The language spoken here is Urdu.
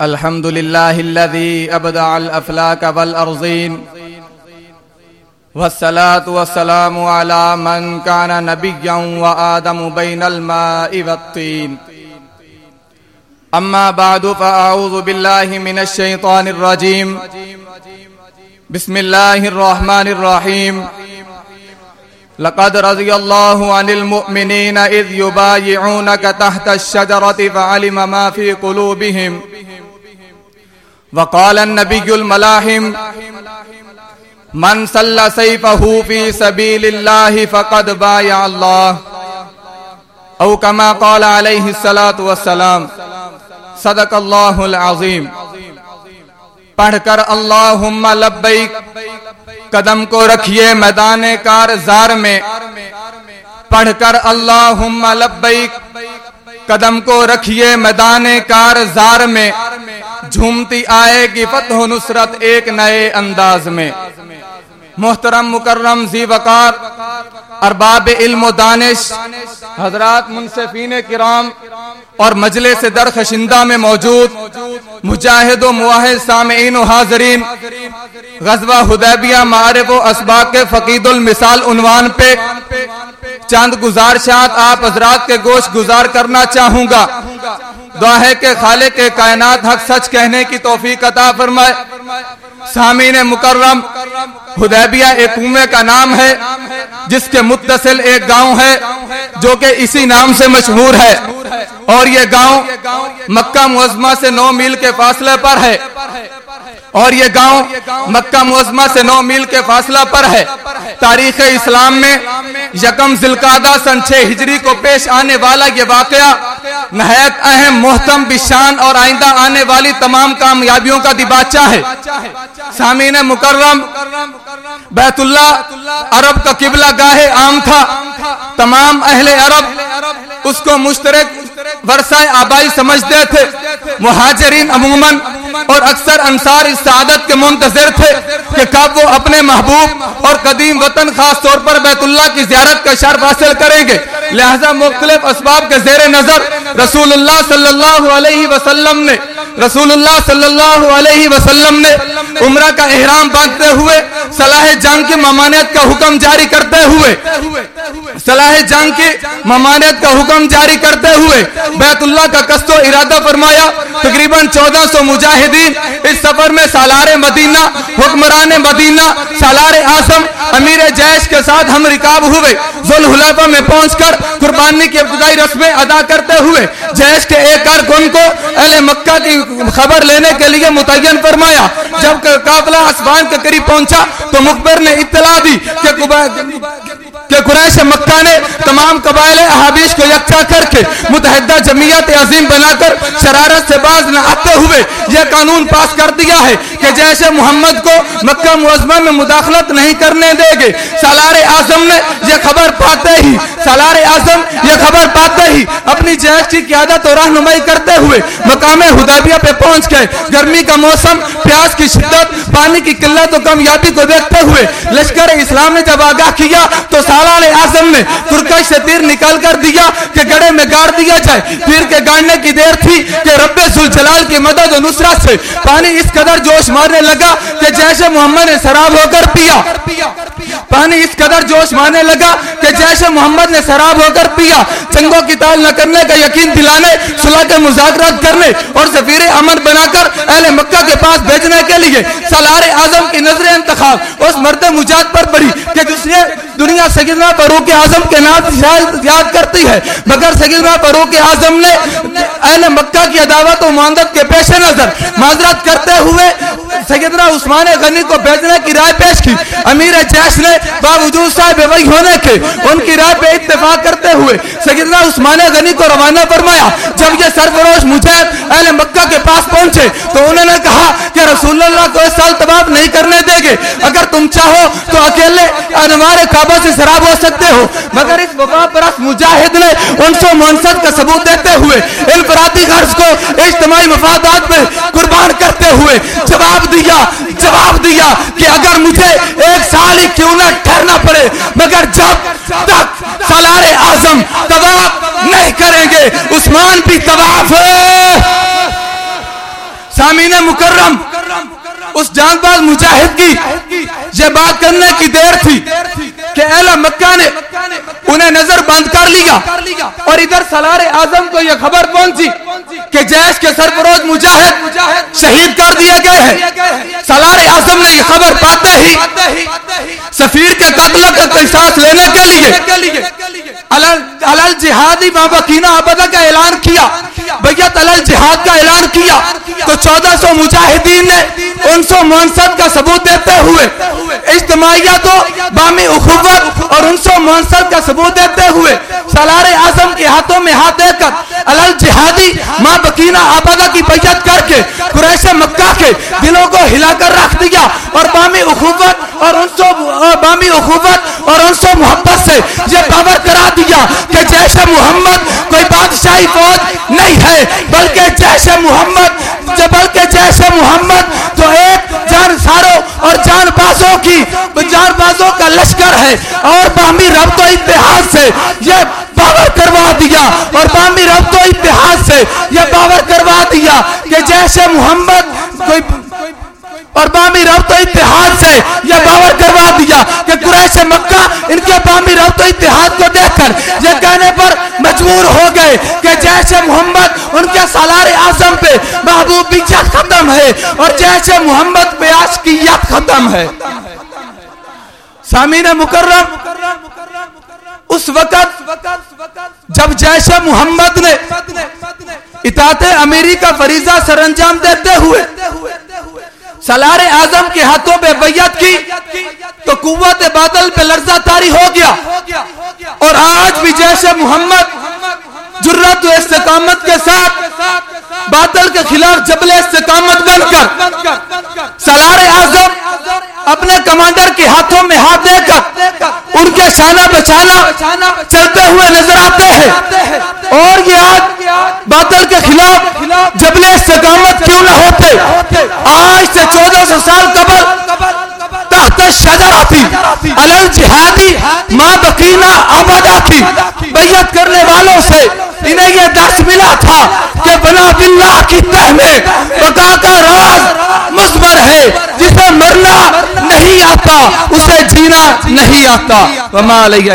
الحمد لله الذي أبدع الأفلاك والأرضين والصلاة والسلام على من كان نبيا وآدم بين الماء والطين أما بعد فأعوذ بالله من الشيطان الرجيم بسم الله الرحمن الرحيم لقد رضي الله عن المؤمنين إذ يبايعونك تحت الشجرة فعلم ما في قلوبهم وقال النبي الملاحم، من صلى سيفه في سبيل الله فقد بايع الله. او كما قال عليه الصلاة والسلام، صدق اللہ العظیم پڑھ کر اللہم لبیک، قدم کو رکھیے میدان کارزار میں. پڑھ کر اللہم لبیک، قدم کو رکھیے میدان کارزار میں. جھومتی آئے گی فتح و نصرت ایک نئے انداز میں۔ محترم مکرم زی وقار، ارباب علم و دانش، حضرات منصفین کرام اور مجلس درخشندہ میں موجود مجاہد و معاہد سامعین و حاضرین، غزوہ حدیبیہ معارف و اسباق کے فقید المثال عنوان پہ چاند گزارشات آپ حضرات کے گوشت گزار کرنا چاہوں گا۔ دعا ہے کہ خالق کے کائنات حق سچ کہنے کی توفیق عطا فرمائے۔ سامین مکرم حدیبیہ ایک کنویں کا نام ہے، جس کے متصل ایک گاؤں ہے، جو کہ اسی نام سے مشہور ہے۔ اور یہ گاؤں مکہ معظمہ سے نو میل کے فاصلے پر ہے۔ اور یہ گاؤں مکہ معظمہ سے نو میل کے فاصلہ پر ہے۔ تاریخ اسلام میں یکم ذلقادہ سن چھ ہجری کو پیش آنے والا یہ واقعہ نہایت اہم محتم بشان اور آئندہ آنے والی تمام کامیابیوں کا دباچہ ہے۔ سامین مکرم، بیت اللہ عرب کا قبلہ گاہ عام تھا۔ تمام اہل عرب اس کو مشترک ورثہ آبائی سمجھتے تھے۔ مہاجرین عموماً اور اکثر انصار اس سعادت کے منتظر تھے کہ کب وہ اپنے محبوب اور قدیم وطن خاص طور پر بیت اللہ کی زیارت کا شرف حاصل کریں گے۔ لہذا مختلف اسباب کے زیر نظر رسول اللہ صلی اللہ علیہ وسلم نے رسول اللہ صلی اللہ علیہ وسلم نے عمرہ کا احرام باندھتے ہوئے صلاح جنگ کی ممانعت کا حکم جاری کرتے ہوئے صلاح جنگ کی ممانعت کا حکم جاری کرتے ہوئے بیت اللہ کا قصد و ارادہ فرمایا، تقریباً چودہ سو مجاہدین اس سفر میں سالار مدینہ، حکمران مدینہ، سالار اعظم، امیر جیش کے ساتھ ہم رکاب ہوئے، ذوالحلیفہ میں پہنچ کر قربانی کی ابتدائی رسمیں ادا کرتے ہوئے جیش کے ایک کارکن کو اہل مکہ کی خبر لینے کے لیے متعین فرمایا۔ جب قافلہ اسبان کے قریب پہنچا تو مقبر نے اطلاع دی کہ کہ قریش مکہ نے تمام قبائل احابیش کو یکچا کر کے متحدہ جمعیت عظیم بنا کر شرارت سے باز نہ آتے ہوئے یہ قانون پاس کر دیا ہے کہ جیسے محمد کو مکہ معظمہ میں مداخلت نہیں کرنے دے گے۔ سالار اعظم نے یہ خبر پاتے ہی، سالار اعظم یہ خبر پاتے ہی اپنی جیش کی قیادت اور رہنمائی کرتے ہوئے مقام حدیبیہ پہ پہنچ گئے۔ گرمی کا موسم، پیاس کی شدت، پانی کی قلت و کامیابی کو دیکھتے ہوئے لشکر اسلام نے جب آگاہ کیا تو سالار اعظم نے ترکش سے تیر نکال کر دیا کہ گڑے میں گاڑ دیا جائے۔ تیر کے گاڑنے کی دیر تھی کہ رب سلجلال کی مدد و نصرت سے پانی اس قدر جوش مارنے لگا کہ جیسے محمد نے شراب ہو کر پیا۔ پانی اس قدر جوش مارنے لگا کہ جیسے محمد نے سراب ہو کر پیا چنگوں کی تال نہ کرنے کا یقین دلانے صلح کے مذاکرات کرنے اور سفیر امن بنا کر اہل مکہ کے پاس بھیجنے کے لیے سالار اعظم کی نظر انتخاب۔ اس مرد مجاد پر پڑی کہ جس نے دنیا سیدنا فاروق اعظم کے نام یاد کرتی ہے۔ مگر سیدنا فاروق اعظم نے اہل مکہ کی عداوت و معاندت کے پیش نظر معذرت کرتے ہوئے سیدنا عثمان غنی کو بھیجنے کی رائے پیش کی۔ امیر جیش نے باوجود صاحب وہی ہونے کے ان کی رائے پہ اتفاق کرتے ہوئے سیدنا عثمان غنی کو روانہ فرمایا۔ جب یہ سرفروش مجاہد اہل مکہ کے پاس پہنچے تو انہوں نے کہا کہ رسول اللہ کو اس سال تباہ نہیں کرنے دے گے۔ تم چاہو تو اکیلے انوار کعبہ سے شراب ہو سکتے ہو، مگر اس وفا پرست مجاہد نے ان سو منصد کا ثبوت دیتے ہوئے، انفرادی غرض کو اجتماعی مفادات میں قربان کرتے ہوئے جواب دیا جواب دیا کہ اگر مجھے ایک سال ہی کیوں نہ ٹھہرنا پڑے، مگر جب تک سالار اعظم طواف نہیں کریں گے، عثمان بھی طواف ہے۔ سامین مکرم، اس جان باز مجاہد کی یہ بات کرنے کی دیر تھی کہ اہل مکہ نے انہیں نظر بند کر لیا اور ادھر سلار اعظم کو یہ خبر پہنچی کہ جیش کے سرپروز مجاہد شہید کر دیے گئے ہیں۔ سلار اعظم نے یہ خبر پاتے ہی سفیر کے قتل کا قصاص لینے کے لیے علل جہادی بابا کینا آبادہ کا اعلان کیا بیت علل جہاد کا اعلان کیا تو چودہ سو مجاہدین نے ان سو منصد کا ثبوت دیتے ہوئے اجتماعیت و بامی اخوت اور ان سو منصد کا ثبوت دیتے ہوئے سالار اعظم کے ہاتھوں میں ہاتھ دے کر علل جہادی ماں بکینہ آبادہ کی بیعت کر کے قریش مکہ کے دلوں کو ہلا کر رکھ دیا اور بامی اخوت اور ان سو بامی اخوت اور ان سو محبت سے یہ باور کرا دیا کہ جیش محمد کوئی بادشاہی فوج ہے بلکہ جیسے محمد بلکہ جیسے محمد، تو ایک جان ساروں اور جان بازوں کی، جان بازوں کا لشکر ہے۔ اور بامی ربط و اتحاد سے یہ باور کروا دیا۔ اور بامی ربط و اتحاد سے یہ باور کروا دیا کہ جیسے محمد، کوئی اور بامی ربط و اتحاد سے یہ باور کروا دیا کہ قریش مکہ ان کے بامی ربط و اتحاد کو دیکھ کر یہ کہنے پر مجبور ہو گئے کہ جیش محمد ان کے سالار اعظم پہ محبوبیت ختم ہے اور جیش محمد پہ عاشقیت ختم ہے۔ سامین مکرم، اس وقت جب جیش محمد نے اطاعت امیری کا فریضہ سر انجام دیتے ہوئے سلار اعظم کے ہاتھوں پہ بیعت کی تو قوت بادل پہ لرزہ تاری ہو گیا اور آج بھی جیسے محمد جرت و استقامت کے ساتھ بادل کے خلاف جبل استقامت بن کر سلار اعظم اپنے کمانڈر کے ہاتھوں میں ہاتھ دے کر ان کے شانہ بچانا چلتے ہوئے نظر آتے ہیں اور یہ آج بادل کے خلاف جبل استقامت کیوں نہ ہوتے؟ آج سے چودہ سو سال قبل تحت شجرہ تھی علل جہادی ماں بقینہ آبادہ تھی بیعت کرنے والوں سے انہیں یہ درس ملا تھا کہ بنا باللہ کی تہ میں بقا کا راز مصبر ہے، جسے مرنا نہیں آتا، اسے جینا نہیں آتا۔ وما علیہ